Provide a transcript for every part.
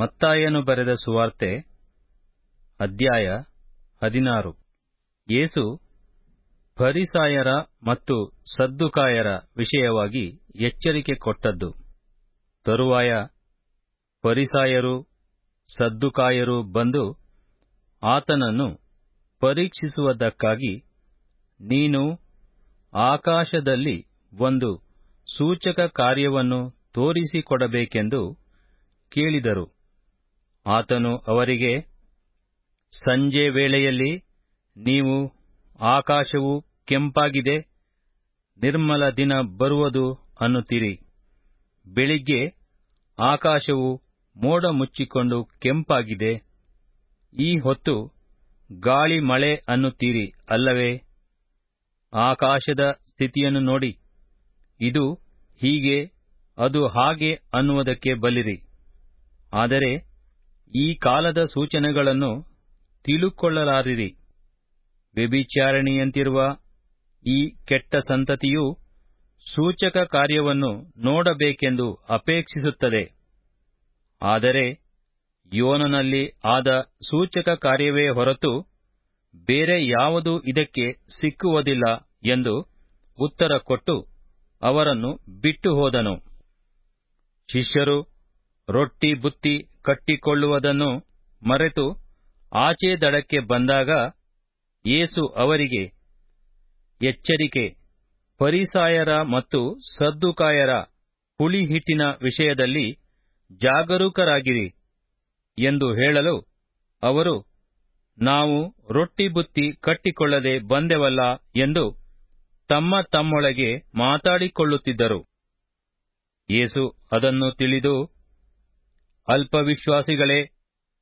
ಮತ್ತಾಯನು ಬರೆದ ಸುವಾರ್ತೆ, ಅಧ್ಯಾಯ ಹದಿನಾರು. ಯೇಸು ಫರಿಸಾಯರ ಮತ್ತು ಸದ್ದುಕಾಯರ ವಿಷಯವಾಗಿ ಎಚ್ಚರಿಕೆ ಕೊಟ್ಟದ್ದು. ತರುವಾಯ ಫರಿಸಾಯರು, ಸದ್ದುಕಾಯರು ಬಂದು ಆತನನ್ನು ಪರೀಕ್ಷಿಸುವುದಕ್ಕಾಗಿ ನೀನು ಆಕಾಶದಲ್ಲಿ ಒಂದು ಸೂಚಕ ಕಾರ್ಯವನ್ನು ತೋರಿಸಿಕೊಡಬೇಕೆಂದು ಕೇಳಿದರು. ಆತನು ಅವರಿಗೆ, ಸಂಜೆ ವೇಳೆಯಲ್ಲಿ ನೀವು ಆಕಾಶವು ಕೆಂಪಾಗಿದೆ, ನಿರ್ಮಲ ದಿನ ಬರುವುದು ಅನ್ನುತ್ತೀರಿ. ಬೆಳಿಗ್ಗೆ ಆಕಾಶವು ಮೋಡ ಮುಚ್ಚಿಕೊಂಡು ಕೆಂಪಾಗಿದೆ, ಈ ಹೊತ್ತು ಗಾಳಿ ಮಳೆ ಅನ್ನುತ್ತೀರಿ, ಅಲ್ಲವೇ? ಆಕಾಶದ ಸ್ಥಿತಿಯನ್ನು ನೋಡಿ. ಇದು ಹೀಗೆ, ಅದು ಹಾಗೆ ಅನ್ನುವುದಕ್ಕೆ ಬಲ್ಲಿರಿ. ಆದರೆ ಈ ಕಾಲದ ಸೂಚನೆಗಳನ್ನು ತಿಳುಕೊಳ್ಳಲಾರಿರಿ. ವ್ಯಭಿಚಾರಿಣಿಯಂತಿರುವ ಈ ಕೆಟ್ಟ ಸಂತತಿಯು ಸೂಚಕ ಕಾರ್ಯವನ್ನು ನೋಡಬೇಕೆಂದು ಅಪೇಕ್ಷಿಸುತ್ತದೆ. ಆದರೆ ಯೋನನಲ್ಲಿ ಆದ ಸೂಚಕ ಕಾರ್ಯವೇ ಹೊರತು ಬೇರೆ ಯಾವುದೂ ಇದಕ್ಕೆ ಸಿಕ್ಕುವುದಿಲ್ಲ ಎಂದು ಉತ್ತರ ಕೊಟ್ಟು ಅವರನ್ನು ಬಿಟ್ಟು ಹೋದನು. ಶಿಷ್ಯರು ರೊಟ್ಟಿ, ಬುತ್ತಿ ಕಟ್ಟಿಕೊಳ್ಳುವುದನ್ನು ಮರೆತು ಆಚೆ ದಡಕ್ಕೆ ಬಂದಾಗ ಯೇಸು ಅವರಿಗೆ, ಎಚ್ಚರಿಕೆ ಪರಿಸಾಯರ ಮತ್ತು ಸದ್ದುಕಾಯರ ಹುಳಿಹಿಟ್ಟಿನ ವಿಷಯದಲ್ಲಿ ಜಾಗರೂಕರಾಗಿರಿ ಎಂದು ಹೇಳಲು ಅವರು, ನಾವು ರೊಟ್ಟಿ ಬುತ್ತಿ ಕಟ್ಟಿಕೊಳ್ಳದೆ ಬಂದೆವಲ್ಲ ಎಂದು ತಮ್ಮ ತಮ್ಮೊಳಗೆ ಮಾತಾಡಿಕೊಳ್ಳುತ್ತಿದ್ದರು. ಯೇಸು ಅದನ್ನು ತಿಳಿದು ಅಲ್ಪವಿಶ್ವಾಸಿಗಳೇ,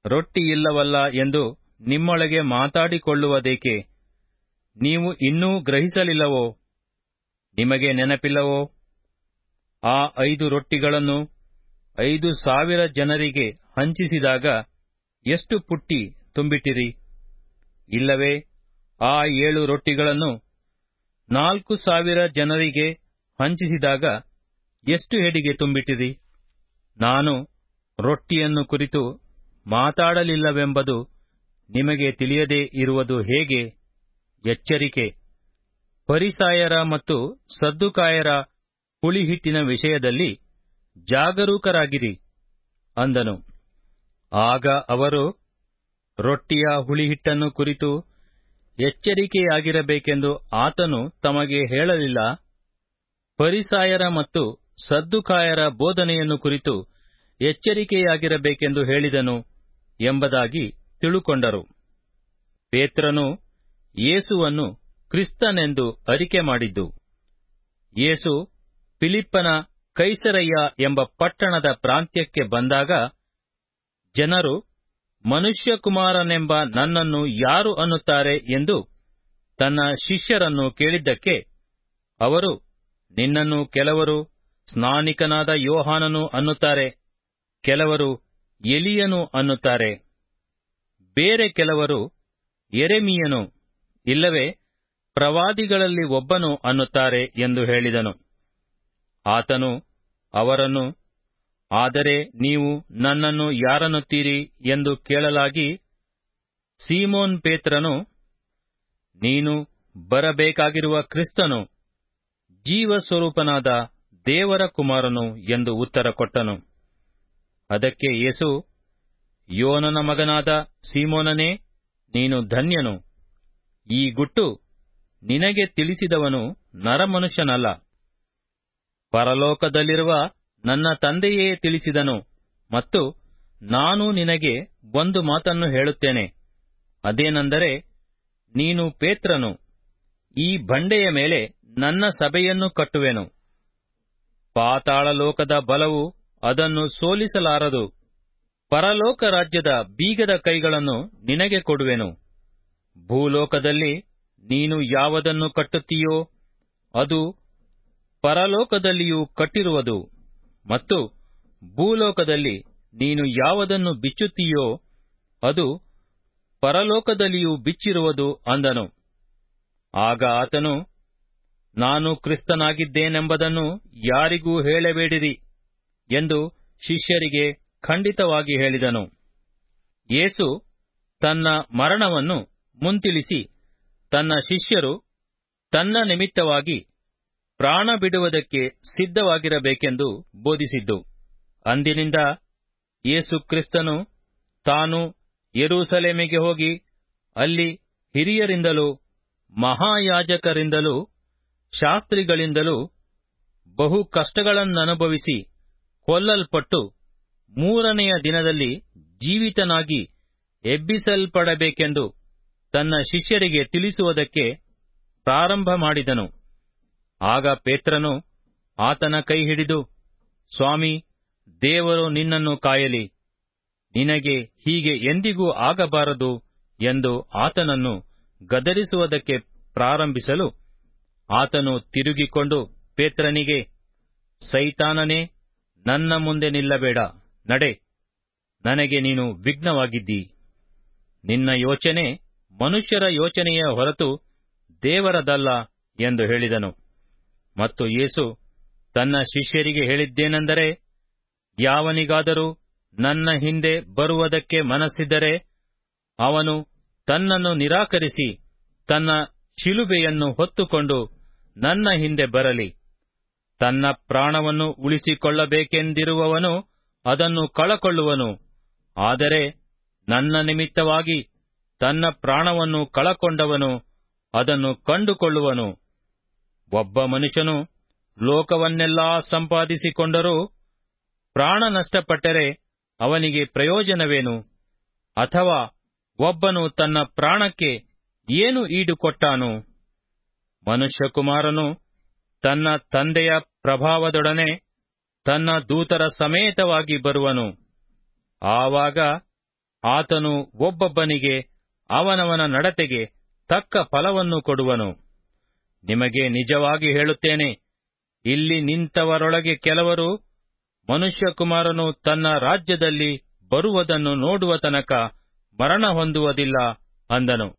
ರೊಟ್ಟಿಯಿಲ್ಲವಲ್ಲ ಎಂದು ನಿಮ್ಮೊಳಗೆ ಮಾತಾಡಿಕೊಳ್ಳುವುದೇಕೆ? ನೀವು ಇನ್ನೂ ಗ್ರಹಿಸಲಿಲ್ಲವೋ? ನಿಮಗೆ ನೆನಪಿಲ್ಲವೋ? ಆ ಐದು ರೊಟ್ಟಿಗಳನ್ನು ಐದು ಸಾವಿರ ಜನರಿಗೆ ಹಂಚಿಸಿದಾಗ ಎಷ್ಟು ಪುಟ್ಟಿ ತುಂಬಿಟ್ಟಿರಿ? ಇಲ್ಲವೇ, ಆ ಏಳು ರೊಟ್ಟಿಗಳನ್ನು ನಾಲ್ಕು ಸಾವಿರ ಜನರಿಗೆ ಹಂಚಿಸಿದಾಗ ಎಷ್ಟು ಹೆಡಿಗೆ ತುಂಬಿಟ್ಟಿರಿ? ನಾನು ರೊಟ್ಟಿಯನ್ನು ಕುರಿತು ಮಾತಾಡಲಿಲ್ಲವೆಂಬುದು ನಿಮಗೆ ತಿಳಿಯದೇ ಇರುವುದು ಹೇಗೆ? ಎಚ್ಚರಿಕೆ. ಪರಿಸಾಯರ ಮತ್ತು ಸದ್ದುಕಾಯರ ಹುಳಿಹಿಟ್ಟಿನ ವಿಷಯದಲ್ಲಿ ಜಾಗರೂಕರಾಗಿರಿ, ಅಂದನು. ಆಗ ಅವರು ರೊಟ್ಟಿಯ ಹುಳಿಹಿಟ್ಟನ್ನು ಕುರಿತು ಎಚ್ಚರಿಕೆಯಾಗಿರಬೇಕೆಂದು ಆತನು ತಮಗೆ ಹೇಳಲಿಲ್ಲ. ಪರಿಸಾಯರ ಮತ್ತು ಸದ್ದುಕಾಯರ ಬೋಧನೆಯನ್ನು ಕುರಿತು ಎಚ್ಚರಿಕೆಯಾಗಿರಬೇಕೆಂದು ಹೇಳಿದನು ಎಂಬುದಾಗಿ ತಿಳುಕೊಂಡರು. ಪೇತ್ರನು ಯೇಸುವನ್ನು ಕ್ರಿಸ್ತನೆಂದು ಅರಿಕೆ ಮಾಡಿದ್ದು. ಯೇಸು ಫಿಲಿಪ್ಪನ ಕೈಸರಯ್ಯ ಎಂಬ ಪಟ್ಟಣದ ಪ್ರಾಂತ್ಯಕ್ಕೆ ಬಂದಾಗ ಜನರು, ಮನುಷ್ಯಕುಮಾರನೆಂಬ ನನ್ನನ್ನು ಯಾರು ಅನ್ನುತ್ತಾರೆ? ಎಂದು ತನ್ನ ಶಿಷ್ಯರನ್ನು ಕೇಳಿದ್ದಕ್ಕೆ ಅವರು, ನಿನ್ನನ್ನು ಕೆಲವರು ಸ್ನಾನಿಕನಾದ ಯೋಹಾನನು ಅನ್ನುತ್ತಾರೆ. ಕೆಲವರು ಎಲಿಯನು ಅನ್ನುತ್ತಾರೆ. ಬೇರೆ ಕೆಲವರು ಎರೆಮೀಯನು ಇಲ್ಲವೇ ಪ್ರವಾದಿಗಳಲ್ಲಿ ಒಬ್ಬನು ಅನ್ನುತ್ತಾರೆ ಎಂದು ಹೇಳಿದನು. ಆತನು ಅವರನ್ನು, ಆದರೆ ನೀವು ನನ್ನನ್ನು ಯಾರನ್ನುತ್ತೀರಿ ಎಂದು ಕೇಳಲಾಗಿ ಸೀಮೋನ್ ಪೇತ್ರನು, ನೀನು ಬರಬೇಕಾಗಿರುವ ಕ್ರಿಸ್ತನು, ಜೀವಸ್ವರೂಪನಾದ ದೇವರ ಕುಮಾರನು ಎಂದು ಉತ್ತರ ಕೊಟ್ಟನು. ಅದಕ್ಕೆ ಯೇಸು, ಯೋನನ ಮಗನಾದ ಸೀಮೋನನೇ, ನೀನು ಧನ್ಯನು. ಈ ಗುಟ್ಟು ನಿನಗೆ ತಿಳಿಸಿದವನು ನರಮನುಷ್ಯನಲ್ಲ. ಪರಲೋಕದಲ್ಲಿರುವ ನನ್ನ ತಂದೆಯೇ ತಿಳಿಸಿದನು ಮತ್ತು ನಾನು ನಿನಗೆ ಒಂದು ಮಾತನ್ನು ಹೇಳುತ್ತೇನೆ. ಅದೇನೆಂದರೆ, ನೀನು ಪೇತ್ರನು. ಈ ಬಂಡೆಯ ಮೇಲೆ ನನ್ನ ಸಭೆಯನ್ನು ಕಟ್ಟುವೆನು. ಪಾತಾಳಲೋಕದ ಬಲವು ಅದನ್ನು ಸೋಲಿಸಲಾರದು. ಪರಲೋಕ ರಾಜ್ಯದ ಬೀಗದ ಕೈಗಳನ್ನು ನಿನಗೆ ಕೊಡುವೆನು. ಭೂಲೋಕದಲ್ಲಿ ನೀನು ಯಾವುದನ್ನು ಕಟ್ಟುತ್ತೀಯೋ ಅದು ಪರಲೋಕದಲ್ಲಿಯೂ ಕಟ್ಟಿರುವುದು. ಮತ್ತು ಭೂಲೋಕದಲ್ಲಿ ನೀನು ಯಾವುದನ್ನು ಬಿಚ್ಚುತ್ತೀಯೋ ಅದು ಪರಲೋಕದಲ್ಲಿಯೂ ಬಿಚ್ಚಿರುವುದು ಅಂದನು. ಆಗ ಆತನು, ನಾನು ಕ್ರಿಸ್ತನಾಗಿದ್ದೇನೆಂಬುದನ್ನು ಯಾರಿಗೂ ಹೇಳಬೇಡಿರಿ. ಎಂದು ಶಿಷ್ಯರಿಗೆ ಖಂಡಿತವಾಗಿ ಹೇಳಿದನು. ಯೇಸು ತನ್ನ ಮರಣವನ್ನು ಮುಂತಿಳಿಸಿ ತನ್ನ ಶಿಷ್ಯರು ತನ್ನ ನಿಮಿತ್ತವಾಗಿ ಪ್ರಾಣ ಬಿಡುವುದಕ್ಕೆ ಸಿದ್ಧವಾಗಿರಬೇಕೆಂದು ಬೋಧಿಸಿದ್ದು. ಅಂದಿನಿಂದ ಯೇಸು ಕ್ರಿಸ್ತನು ತಾನು ಯೆರೂಸಲೇಮಿಗೆ ಹೋಗಿ ಅಲ್ಲಿ ಹಿರಿಯರಿಂದಲೂ ಮಹಾಯಾಜಕರಿಂದಲೂ ಶಾಸ್ತ್ರಿಗಳಿಂದಲೂ ಬಹು ಕಷ್ಟಗಳನ್ನನುಭವಿಸಿ ಕೊಲ್ಲಲ್ಪಟ್ಟು ಮೂರನೆಯ ದಿನದಲ್ಲಿ ಜೀವಿತನಾಗಿ ಎಬ್ಬಿಸಲ್ಪಡಬೇಕೆಂದು ತನ್ನ ಶಿಷ್ಯರಿಗೆ ತಿಳಿಸುವುದಕ್ಕೆ ಪ್ರಾರಂಭ ಮಾಡಿದನು. ಆಗ ಪೇತ್ರನು ಆತನ ಕೈ ಹಿಡಿದು, ಸ್ವಾಮಿ, ದೇವರು ನಿನ್ನನ್ನು ಕಾಯಲಿ. ನಿನಗೆ ಹೀಗೆ ಎಂದಿಗೂ ಆಗಬಾರದು ಎಂದು ಆತನನ್ನು ಗದರಿಸುವುದಕ್ಕೆ ಪ್ರಾರಂಭಿಸಲು ಆತನು ತಿರುಗಿಕೊಂಡು ಪೇತ್ರನಿಗೆ, ಸೈತಾನನೇ ನನ್ನ ಮುಂದೆ ನಿಲ್ಲಬೇಡ. ನಡೆ. ನನಗೆ ನೀನು ವಿಘ್ನವಾಗಿದ್ದೀ. ನಿನ್ನ ಯೋಚನೆ ಮನುಷ್ಯರ ಯೋಚನೆಯ ಹೊರತು ದೇವರದಲ್ಲ ಎಂದು ಹೇಳಿದನು. ಮತ್ತು ಯೇಸು ತನ್ನ ಶಿಷ್ಯರಿಗೆ ಹೇಳಿದ್ದೇನೆಂದರೆ, ಯಾವನಿಗಾದರೂ ನನ್ನ ಹಿಂದೆ ಬರುವುದಕ್ಕೆ ಮನಸ್ಸಿದ್ದರೆ, ಅವನು ತನ್ನನ್ನು ನಿರಾಕರಿಸಿ ತನ್ನ ಶಿಲುಬೆಯನ್ನು ಹೊತ್ತುಕೊಂಡು ನನ್ನ ಹಿಂದೆ ಬರಲಿ. ತನ್ನ ಪ್ರಾಣವನ್ನು ಉಳಿಸಿಕೊಳ್ಳಬೇಕೆಂದಿರುವವನು ಅದನ್ನು ಕಳಕೊಳ್ಳುವನು. ಆದರೆ ನನ್ನ ನಿಮಿತ್ತವಾಗಿ ತನ್ನ ಪ್ರಾಣವನ್ನು ಕಳಕೊಂಡವನು ಅದನ್ನು ಕಂಡುಕೊಳ್ಳುವನು. ಒಬ್ಬ ಮನುಷ್ಯನು ಲೋಕವನ್ನೆಲ್ಲಾ ಸಂಪಾದಿಸಿಕೊಂಡರೂ ಪ್ರಾಣ ನಷ್ಟಪಟ್ಟರೆ ಅವನಿಗೆ ಪ್ರಯೋಜನವೇನು? ಅಥವಾ ಒಬ್ಬನು ತನ್ನ ಪ್ರಾಣಕ್ಕೆ ಏನು ಈಡುಕೊಟ್ಟಾನು ಮನುಷ್ಯಕುಮಾರನು ತನ್ನ ತಂದೆಯ ಪ್ರಭಾವದೊಡನೆ ತನ್ನ ದೂತರ ಸಮೇತವಾಗಿ ಬರುವನು. ಆವಾಗ ಆತನು ಒಬ್ಬೊಬ್ಬನಿಗೆ ಅವನವನ ನಡತೆಗೆ ತಕ್ಕ ಫಲವನ್ನು ಕೊಡುವನು. ನಿಮಗೆ ನಿಜವಾಗಿ ಹೇಳುತ್ತೇನೆ, ಇಲ್ಲಿ ನಿಂತವರೊಳಗೆ ಕೆಲವರು ಮನುಷ್ಯಕುಮಾರನು ತನ್ನ ರಾಜ್ಯದಲ್ಲಿ ಬರುವುದನ್ನು ನೋಡುವ ತನಕ ಮರಣ ಹೊಂದುವುದಿಲ್ಲ ಅಂದನು.